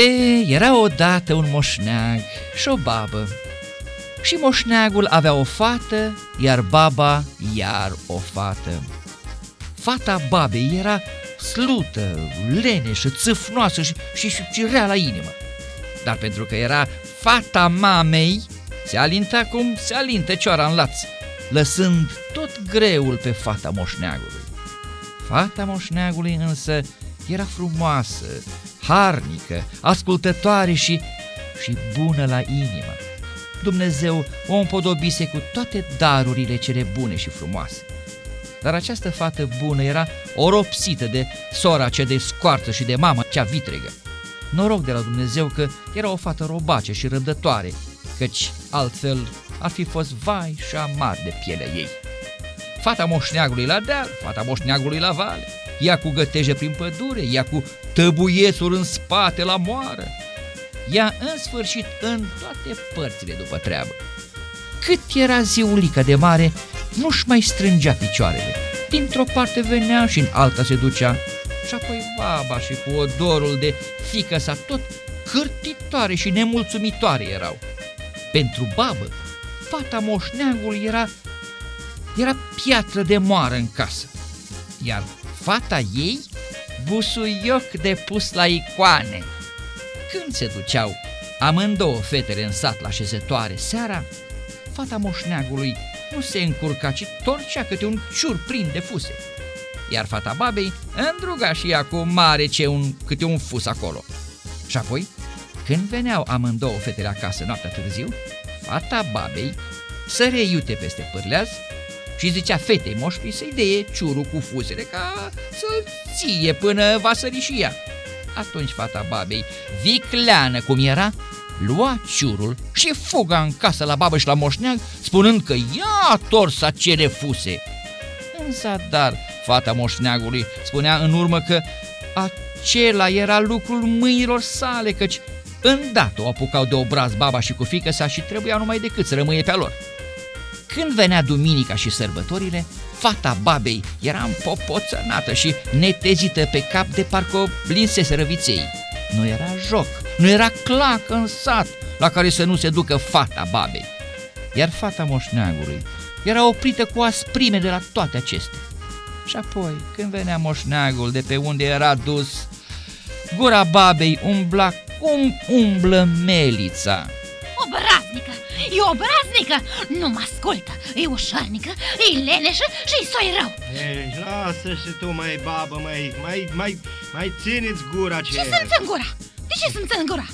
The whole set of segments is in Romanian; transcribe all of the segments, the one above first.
E, era odată un moșneag și o babă. Și moșneagul avea o fată, iar baba iar o fată. Fata babei era slută, leneșă, țâfnoasă și, și, și, și rea la inimă. Dar pentru că era fata mamei, se alinta cum se alintă cioara în laț, lăsând tot greul pe fata moșneagului. Fata moșneagului însă era frumoasă, harnică, ascultătoare și, și bună la inimă. Dumnezeu o împodobise cu toate darurile cele bune și frumoase. Dar această fată bună era oropsită de sora cea de scoarță și de mama cea vitregă. Noroc de la Dumnezeu că era o fată robace și răbdătoare, căci altfel ar fi fost vai și amar de pielea ei. Fata moșneagului la deal, fata moșneagului la vale, ea cu găteje prin pădure, ea cu tăbuiețuri în spate la moară, ea în sfârșit în toate părțile după treabă. Cât era ziulică de mare, nu-și mai strângea picioarele. Dintr-o parte venea și în alta se ducea. Și apoi baba și cu odorul de fică sa tot cârtitoare și nemulțumitoare erau. Pentru babă, fata moșneagului era, era piatră de moară în casă, iar fata ei busuioc de pus la icoane. Când se duceau amândouă fetele în sat la șezătoare seara, fata moșneagului nu se încurca, ci torcea câte un ciur plin de fuse. Iar fata babei îndruga și ea cu mare ce un, câte un fus acolo. Și apoi, când veneau amândouă fetele acasă noaptea târziu, fata babei să iute peste pârleaz și zicea fetei moșului să-i dee ciurul cu fusele ca să ție până va sări și ea. Atunci fata babei, vicleană cum era, lua ciurul și fuga în casă la babă și la moșneag, spunând că ea a tors acele fuse. Însă, dar, fata moșneagului spunea în urmă că acela era lucrul mâinilor sale, căci îndată o apucau de obraz baba și cu fică sa și trebuia numai decât să rămâie pe-a lor. Când venea duminica și sărbătorile, fata babei era împopoțănată și netezită pe cap de parcă o linsese răviței. Nu era joc, nu era clac în sat la care să nu se ducă fata babei. Iar fata moșneagului era oprită cu asprime de la toate acestea. Și apoi, când venea moșneagul de pe unde era dus, gura babei umbla cum umblă melița. Obraznică! E obraznică! Nu mă ascultă! E ușornică, e leneșă și e soi rău! Ei, lasă și tu, mai babă, mai, mai, mai, mai țineți gura ce Ce sunt în gura? De ce sunt în gura?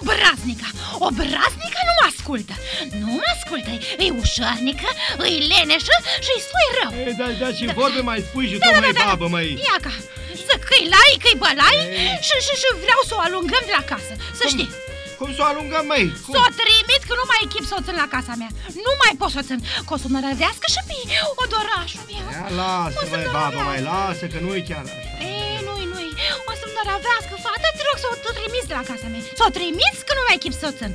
Obraznică! Obraznică nu mă ascultă! Nu mă ascultă! E ușornică, e leneșă și e soi rău! Ei, da, da, și vorbe mai spui și tu, mai babă, mai... Iaca! Să că-i lai, că-i bălai și, și, și vreau să o alungăm de la casă, să Cum? știi! Cum să o alungăm, mai? Cum? Să o trimit că nu mai echip să o țin la casa mea. Nu mai pot să o țin. Că o să mă răvească și pe odorașul meu. Ia, lasă, O să mai mă babă, mai răvească. lasă, că nu e chiar așa. Ei, nu-i, nu-i. O să-mi nărăvească fata, te rog să o tu trimiți de la casa mea. Să o trimiți că nu mai echip să o țin.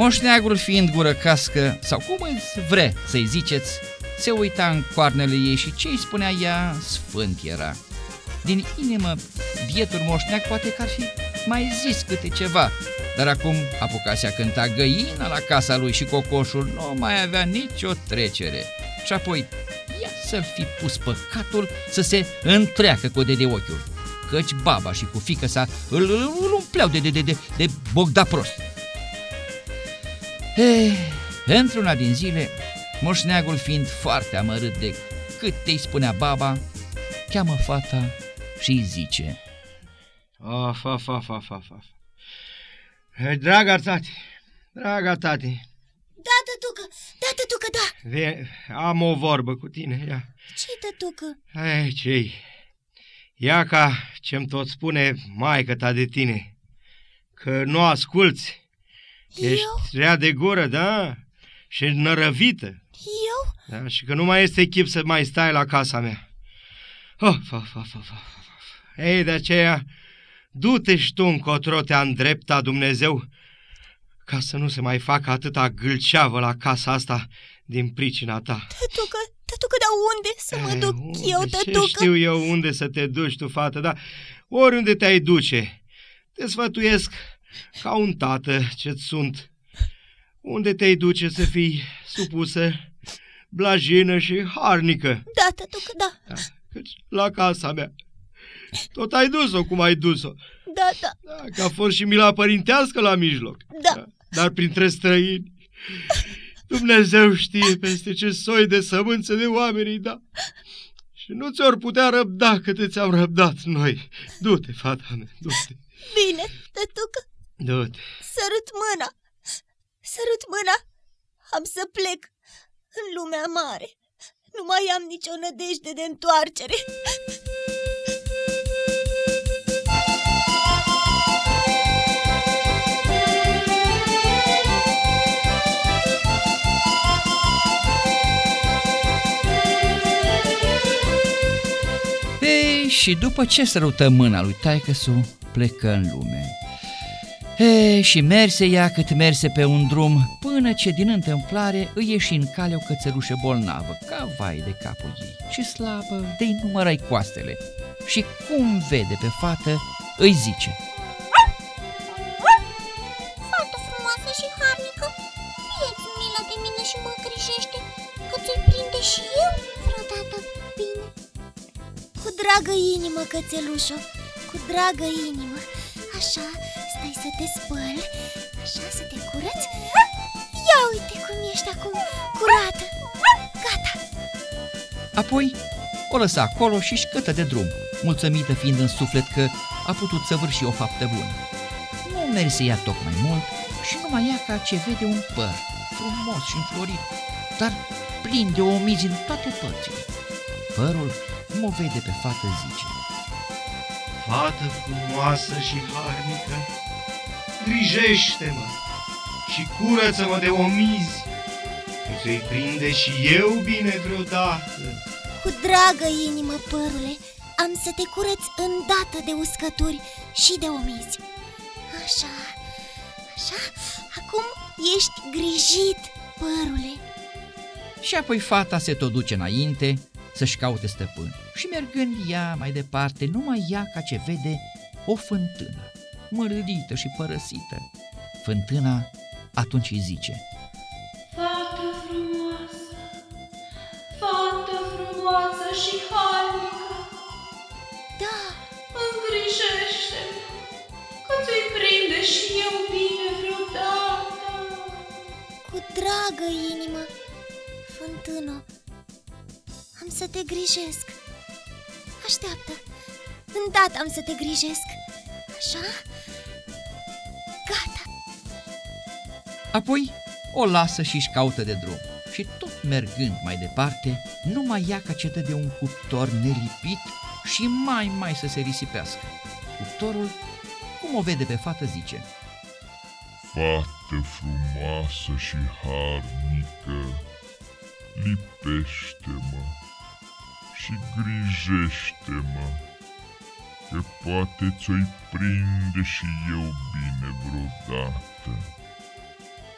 Moșneagul fiind gură cască, sau cum îți vre să-i ziceți, se uita în coarnele ei și ce îi spunea ea, sfânt era. Din inimă, bietul moșneag poate că ar fi mai zis câte ceva, dar acum apucase a cânta găina la casa lui și cocoșul nu mai avea nicio trecere. Și apoi, ia să-l fi pus păcatul să se întreacă cu de ochiul, căci baba și cu fică sa îl, îl, îl umpleau de, de, de, de, de bogda prost. Eh, într-una din zile, moșneagul fiind foarte amărât de cât îi spunea baba, cheamă fata și îi zice Of, of, of, of, of, of. Ei, Draga tati, draga tati, Da, tătucă, da, tătucă, da. vie, am o vorbă cu tine, ia. ce tătucă? Ei, ce Ia ca ce-mi tot spune maica ta de tine, că nu asculți, ești Eu? rea de gură, da? Și nărăvită, Eu? da? Și că nu mai este chip să mai stai la casa mea. Of, of, of, of, of, of. Ei, de aceea, du-te și tu încotro te-a îndrepta Dumnezeu, ca să nu se mai facă atâta gâlceavă la casa asta din pricina ta. Tătucă, tătucă, dar unde să mă Ei, duc unde- eu, Ce tătucă? știu eu unde să te duci tu, fată, dar oriunde te-ai duce, te sfătuiesc ca un tată ce-ți sunt. Unde te-ai duce să fii supusă, blajină și harnică? Da, tătucă, da. Da, căci la casa mea. Tot ai dus-o cum ai dus-o. Da, da, Da, că a fost și mila părintească la mijloc. da. Dar printre străini, Dumnezeu știe peste ce soi de sămânță de oamenii, da. Și nu ți-or putea răbda cât ți-am răbdat noi. Du-te, fata mea, du-te, Bine, tătucă, du-te. sărut mâna. Sărut mâna. Am să plec în lumea mare. Nu mai am nicio nădejde de întoarcere. Și după ce sărută mâna lui taicăsu, plecă în lume. Ei, și merse ea cât merse pe un drum, până ce din întâmplare îi ieși în cale o cățărușă bolnavă, ca vai de capul ei, și slabă de-i numărai coastele. Și cum vede pe fată, îi zice, Fată frumoasă și harnică, fie-ți milă de mine și mă îngrijește, că ți-i prinde și eu vreodată bine. Cu dragă inimă, cățelușo, cu dragă inimă. Așa, stai să te spăli, așa să te curăți. Ia uite cum ești acum, curată. Gata, Apoi o lăsa acolo și șcătă de drum, mulțumită fiind în suflet că a putut săvârși o faptă bună. Nu merse ea tocmai mult și numai ea ca ce vede un păr, frumos și înflorit, dar plin de omizi în toate părțile. Părul, cum o vede pe fată, zice, Fată frumoasă și harnică, grijește-mă și curăță-mă de omizi, că ți-i prinde și eu bine vreodată. cu dragă inimă, părule, am să te curăț îndată de uscături și de omizi. Așa, așa, acum ești grijit, părule. Și apoi fata se tot duce înainte să-și caute stăpân. Și mergând ea mai departe, numai ea ca ce vede o fântână, mărâdită și părăsită. Fântâna atunci îi zice, Fată frumoasă, fată frumoasă și harnică, Da, îngrijește-mă, că ți-i prinde și eu bine vreodată. cu dragă inimă, fântână, am să te grijesc. Așteaptă, îndată am să te grijesc. Așa? Gata, Apoi o lasă și-și caută de drum și tot mergând mai departe, numai ea ca cetă de un cuptor nelipit și mai mai să se risipească. Cuptorul, cum o vede pe fată, zice, Fată frumoasă și harnică, lipește-mă și grijește-mă, că poate ți-o-i prinde și eu bine vreodată.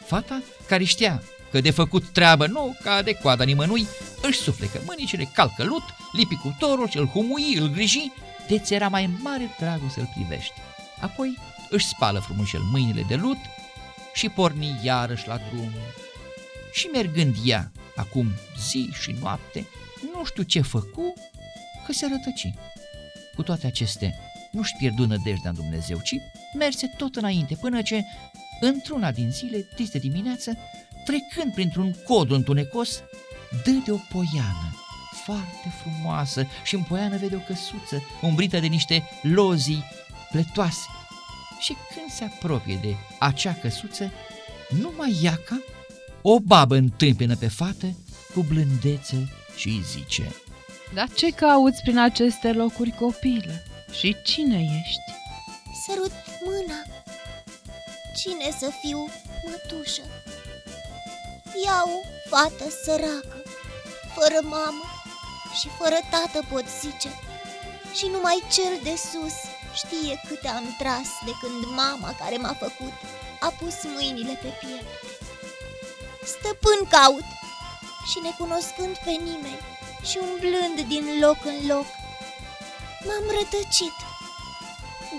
Fata, care știa că de făcut treabă nu ca de coada nimănui, își suflecă mânicile, calcă lut, lipi cu torul, îl humui, îl griji, de ți era mai mare dragul să-l privești. Apoi își spală frumușel mâinile de lut și porni iarăși la drum. Și mergând ea, acum zi și noapte, nu știu ce făcu, că se rătăci. Cu toate acestea, nu-și pierdu nădejdea în Dumnezeu, ci merse tot înainte, până ce, într-una din zile, dis de dimineață, trecând printr-un cod întunecos, dă de o poiană foarte frumoasă și în poiană vede o căsuță umbrită de niște lozii pletoase. Și când se apropie de acea căsuță, numai iaca, o babă întâmpină pe fată cu blândețe și îi zice Dar ce cauți prin aceste locuri, copilă? Și cine ești? sărut mâna. Cine să fiu, mătușă? Iau fată săracă, fără mamă și fără tată pot zice. Și numai cel de sus știe câte am tras de când mama care m-a făcut a pus mâinile pe piept. Stăpân caut și necunoscând pe nimeni și umblând din loc în loc, m-am rătăcit.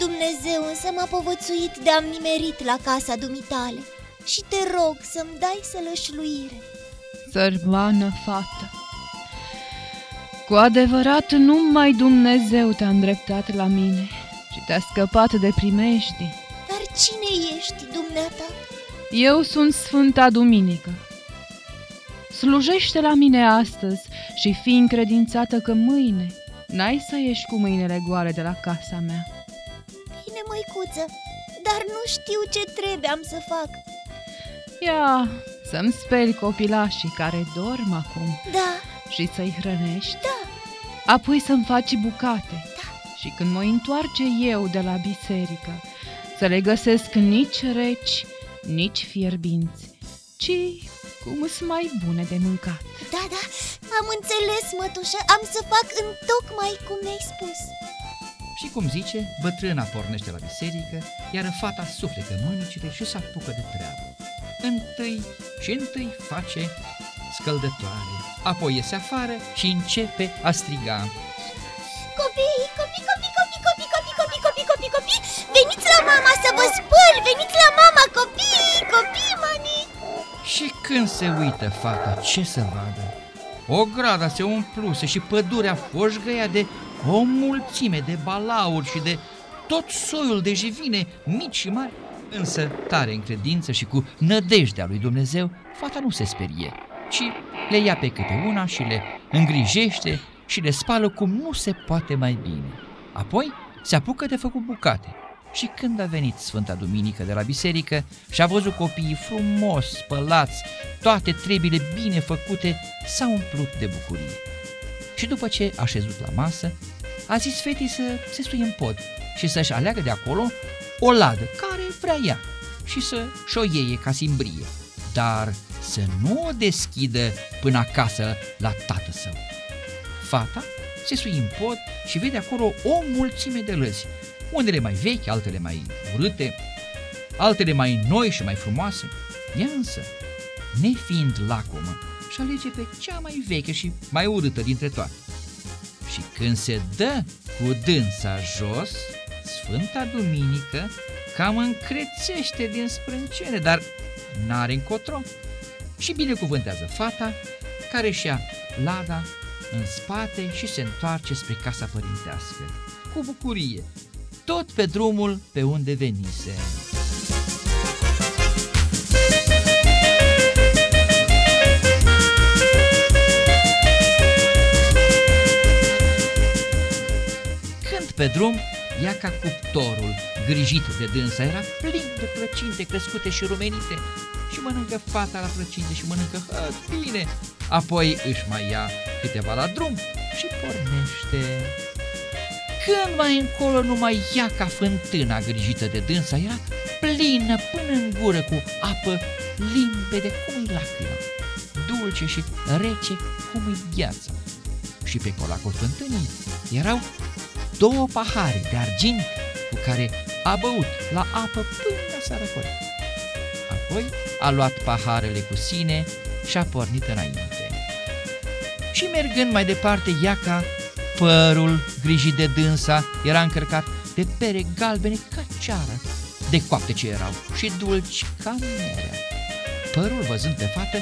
Dumnezeu însă m-a povățuit de-am nimerit la casa dumitale și te rog să-mi dai sălășluire. Sărmană fată, cu adevărat numai Dumnezeu te-a îndreptat la mine și te-a scăpat de primești. Dar cine ești, dumneata? Eu sunt Sfânta Duminică. Slujește la mine astăzi și fii încredințată că mâine n-ai să ieși cu mâinile goale de la casa mea. Bine, măicuță, dar nu știu ce trebuie am să fac. Ia, să-mi speli copilașii care dorm acum Da, și să-i hrănești, da, apoi să-mi faci bucate. Da. Și când mă întoarce eu de la biserică, să le găsesc nici reci, nici fierbinți, ci cum sunt mai bune de mâncat. da, da, am înțeles, mătușă, am să fac în tocmai cum mi-ai spus. Și cum zice, bătrâna pornește la biserică, iar fata sufletă mânicile și se apucă de treabă. Întâi și întâi face scăldătoare, apoi iese afară și începe a striga. Copii, copii, copii, copii, copii, copii, copii, copii, copii, copii, veniți la mama să vă spăl, veniți la mama, copii, copii, mami. Și când se uită fata, ce să vadă? O grada se umpluse și pădurea foșgăia de o mulțime de balauri și de tot soiul de jivine, mici și mari. Însă, tare în credință și cu nădejdea lui Dumnezeu, fata nu se sperie, ci le ia pe câte una și le îngrijește și le spală cum nu se poate mai bine. Apoi se apucă de făcut bucate. Și când a venit Sfânta Duminică de la biserică și a văzut copiii frumos spălați, toate trebile bine făcute, s-a umplut de bucurie. Și după ce a șezut la masă, a zis fetii să se suie în pod și să-și aleagă de acolo o ladă care vrea ea și să și-o iei ca simbrie, dar să nu o deschidă până acasă la tată său. Fata se sui în pod și vede acolo o mulțime de lăzi, unele mai vechi, altele mai urâte, altele mai noi și mai frumoase. Ea însă, nefiind lacomă, și alege pe cea mai veche și mai urâtă dintre toate. Și când se dă cu dânsa jos, Sfânta Duminică cam încrețește din sprâncene, dar n-are încotro. Și binecuvântează fata, care și ia lada în spate și se întoarce spre casa părintească, cu bucurie, tot pe drumul pe unde venise. Când pe drum, ia ca cuptorul, grijit de dânsa, era plin de plăcinte crescute și rumenite și mănâncă fata la plăcinte și mănâncă hă, bine. Apoi își mai ia câteva la drum și pornește. Când mai încolo numai ea ca fântâna grijită de dânsa era plină până în gură cu apă limpede cum e lacrima, dulce și rece cum e gheața. Și pe colacul fântânii erau două pahare de argint cu care a băut la apă până s-a răcorit. Apoi a luat paharele cu sine și a pornit înainte. Și mergând mai departe, Iaca, părul grijit de dânsa, era încărcat de pere galbene ca ceară, de coapte ce erau și dulci ca merea. Părul, văzând pe fată,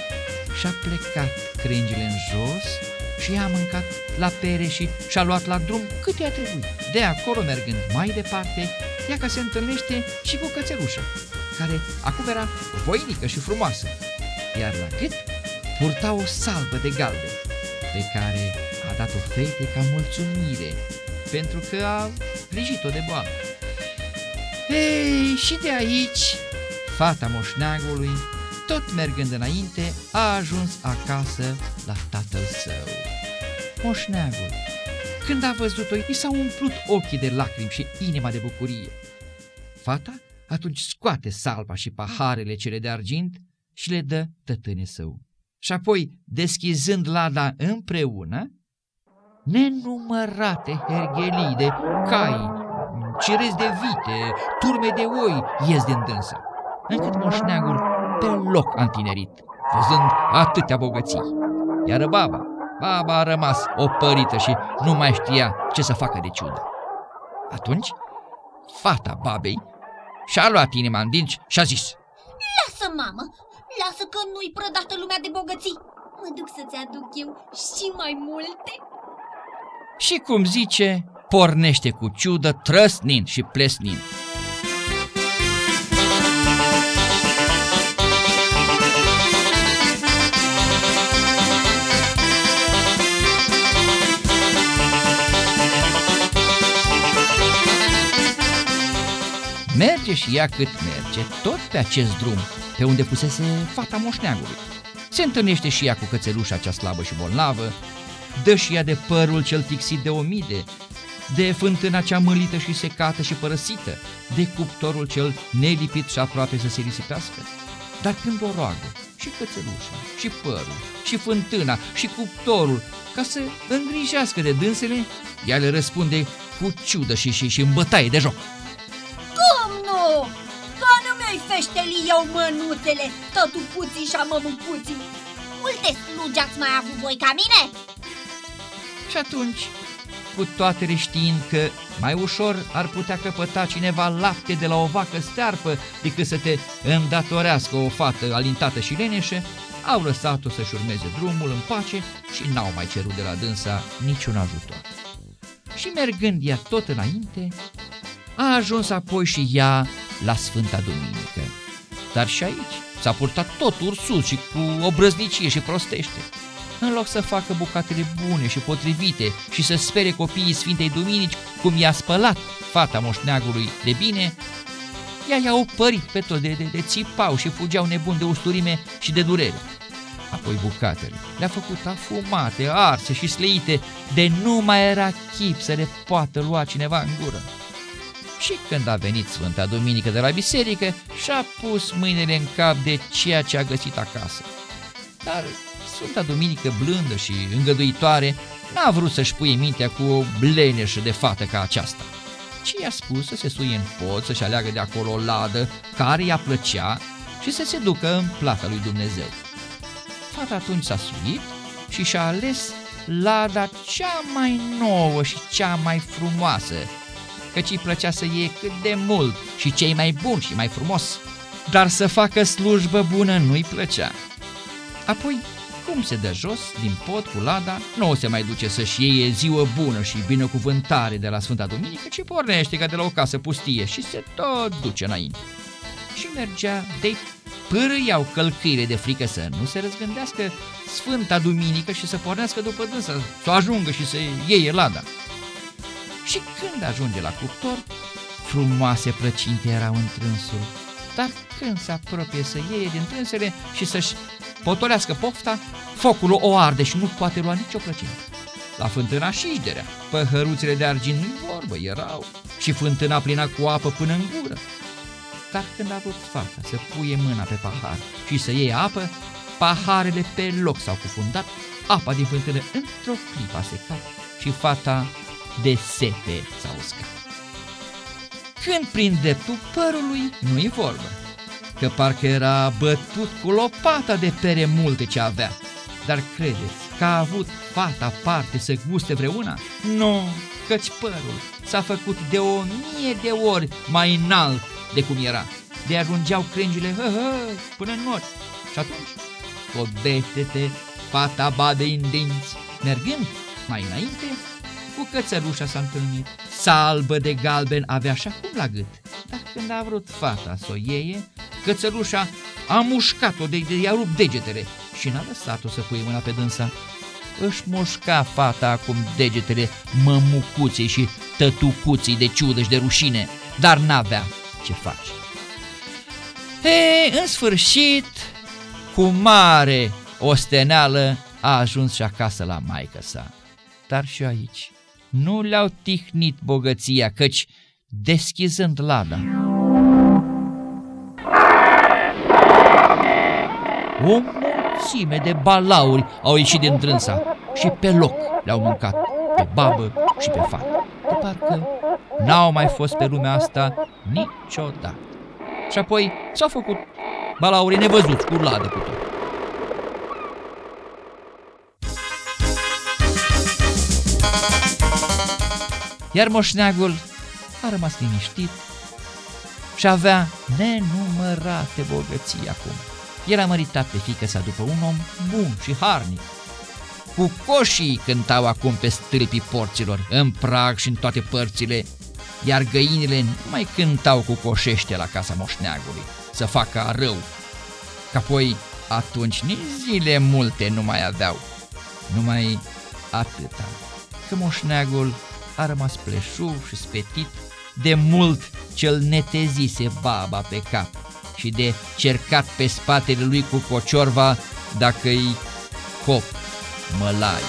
și-a plecat crengile în jos și i-a mâncat la pere și și-a luat la drum cât i-a trebuit. De acolo, mergând mai departe, Iaca se întâlnește și cu cățelușa, care acum era voinică și frumoasă, iar la gât purta o salbă de galben, pe care a dat-o fete ca mulțumire, pentru că a grijit-o de boală. Ei, și de aici, fata moșneagului, tot mergând înainte, a ajuns acasă la tatăl său. Moșneagul, când a văzut-o, i s-au umplut ochii de lacrimi și inima de bucurie. Fata atunci scoate salva și paharele cele de argint și le dă tătâne său. Și apoi, deschizând lada împreună, nenumărate herghelii de cai, cirezi de vite, turme de oi ies din dânsă, încât moșneagul pe loc a întinerit, văzând atâtea bogății. Iar baba, baba a rămas opărită și nu mai știa ce să facă de ciudă. Atunci fata babei și-a luat inima în dinci și a zis Lasă, mamă, lasă că nu-i prădată lumea de bogății. Mă duc să-ți aduc eu și mai multe. Și cum zice, pornește cu ciudă, trăsnind și plesnind. Merge și ea cât merge, tot pe acest drum, pe unde pusese fata moșneagului. Se întâlnește și ea cu cățelușa cea slabă și bolnavă, dă și ea de părul cel tixit de omide, de fântâna cea mălită și secată și părăsită, de cuptorul cel nelipit și aproape să se risipească. Dar când o roagă, și cățelușa, și părul, și fântâna, și cuptorul, ca să îngrijească de dânsele, ea le răspunde cu ciudă și, și, și în bătaie de joc. Cum nu? Ca nu mi-ai feșteli eu mănuțele, tătucuții și amămucuții. Multe slugi ați mai avut voi ca mine? Și atunci, cu toate știind că mai ușor ar putea căpăta cineva lapte de la o vacă stearpă decât să te îndatorească o fată alintată și leneșă, au lăsat-o să-și urmeze drumul în pace și n-au mai cerut de la dânsa niciun ajutor. Și mergând ea tot înainte, a ajuns apoi și ea la Sfânta Duminică. Dar și aici s-a purtat tot ursus și cu obrăznicie și prostește. În loc să facă bucatele bune și potrivite și să spere copiii Sfintei Duminici cum i-a spălat fata moșneagului de bine, ea i-a opărit pe tot de, de, de țipau și fugeau nebuni de usturime și de durere. Apoi bucatele le-a făcut afumate, arse și sleite, de nu mai era chip să le poată lua cineva în gură. Și când a venit Sfânta Duminică de la biserică, și-a pus mâinile în cap de ceea ce a găsit acasă. Dar Sfânta Duminică blândă și îngăduitoare n-a vrut să-și puie mintea cu o bleneșă de fată ca aceasta, ci i-a spus să se suie în pod, să-și aleagă de acolo o ladă care i-a plăcea și să se ducă în plata lui Dumnezeu. Fata atunci s-a suit și și-a ales lada cea mai nouă și cea mai frumoasă, căci îi plăcea să iei cât de mult și cei mai bun și mai frumos, dar să facă slujbă bună nu-i plăcea. Apoi, cum se dă jos din pod cu lada, nu o se mai duce să-și iei ziua bună și binecuvântare de la Sfânta Duminică, ci pornește ca de la o casă pustie și se tot duce înainte. Și mergea de pârâiau călcâire de frică să nu se răzgândească Sfânta Duminică și să pornească după dânsa, să ajungă și să iei lada. Și când ajunge la cuptor, frumoase plăcinte erau în trânsul, dar când se apropie să iei din trânsele și să-și potolească pofta, focul o arde și nu poate lua nicio plăcinte. La fântâna șișderea, păhăruțele de argint nu vorbă erau și fântâna plină cu apă până în gură. Dar când a vrut fata să puie mâna pe pahar și să iei apă, paharele pe loc s-au cufundat, apa din fântână într-o clipă a secat și fata de sete s-a uscat. Când prin dreptul părului nu-i vorbă, că parcă era bătut cu lopata de pere multe ce avea. Dar credeți că a avut fata parte să guste vreuna? Nu, căci părul s-a făcut de o mie de ori mai înalt de cum era. De ajungeau crengile hă, hă, până în nori. Și atunci, cobete-te, fata bade în dinți, mergând mai înainte, cu cățărușa s-a întâlnit. Salbă de galben avea și acum la gât, dar când a vrut fata să o iei, cățărușa a mușcat-o de, de i-a rupt degetele și n-a lăsat-o să pui mâna pe dânsa. Își mușca fata acum degetele mămucuței și tătucuții de ciudă și de rușine, dar n-avea ce face. E, în sfârșit, cu mare osteneală a ajuns și acasă la maică sa. Dar și aici nu le-au tihnit bogăția, căci deschizând lada, o mulțime de balauri au ieșit din trânsa și pe loc le-au mâncat pe babă și pe fată. De parcă n-au mai fost pe lumea asta niciodată. Și apoi s-au făcut balaurii nevăzuți cu ladă cu tot. Iar moșneagul a rămas liniștit și avea nenumărate bogății acum. Era măritat pe fică sa după un om bun și harnic. Cu coșii cântau acum pe stâlpii porților, în prag și în toate părțile, iar găinile nu mai cântau cu coșește la casa moșneagului, să facă rău, că apoi atunci nici zile multe nu mai aveau, numai atâta, că moșneagul a rămas pleșuv și spetit de mult ce-l netezise baba pe cap și de cercat pe spatele lui cu cociorva dacă-i cop mălai.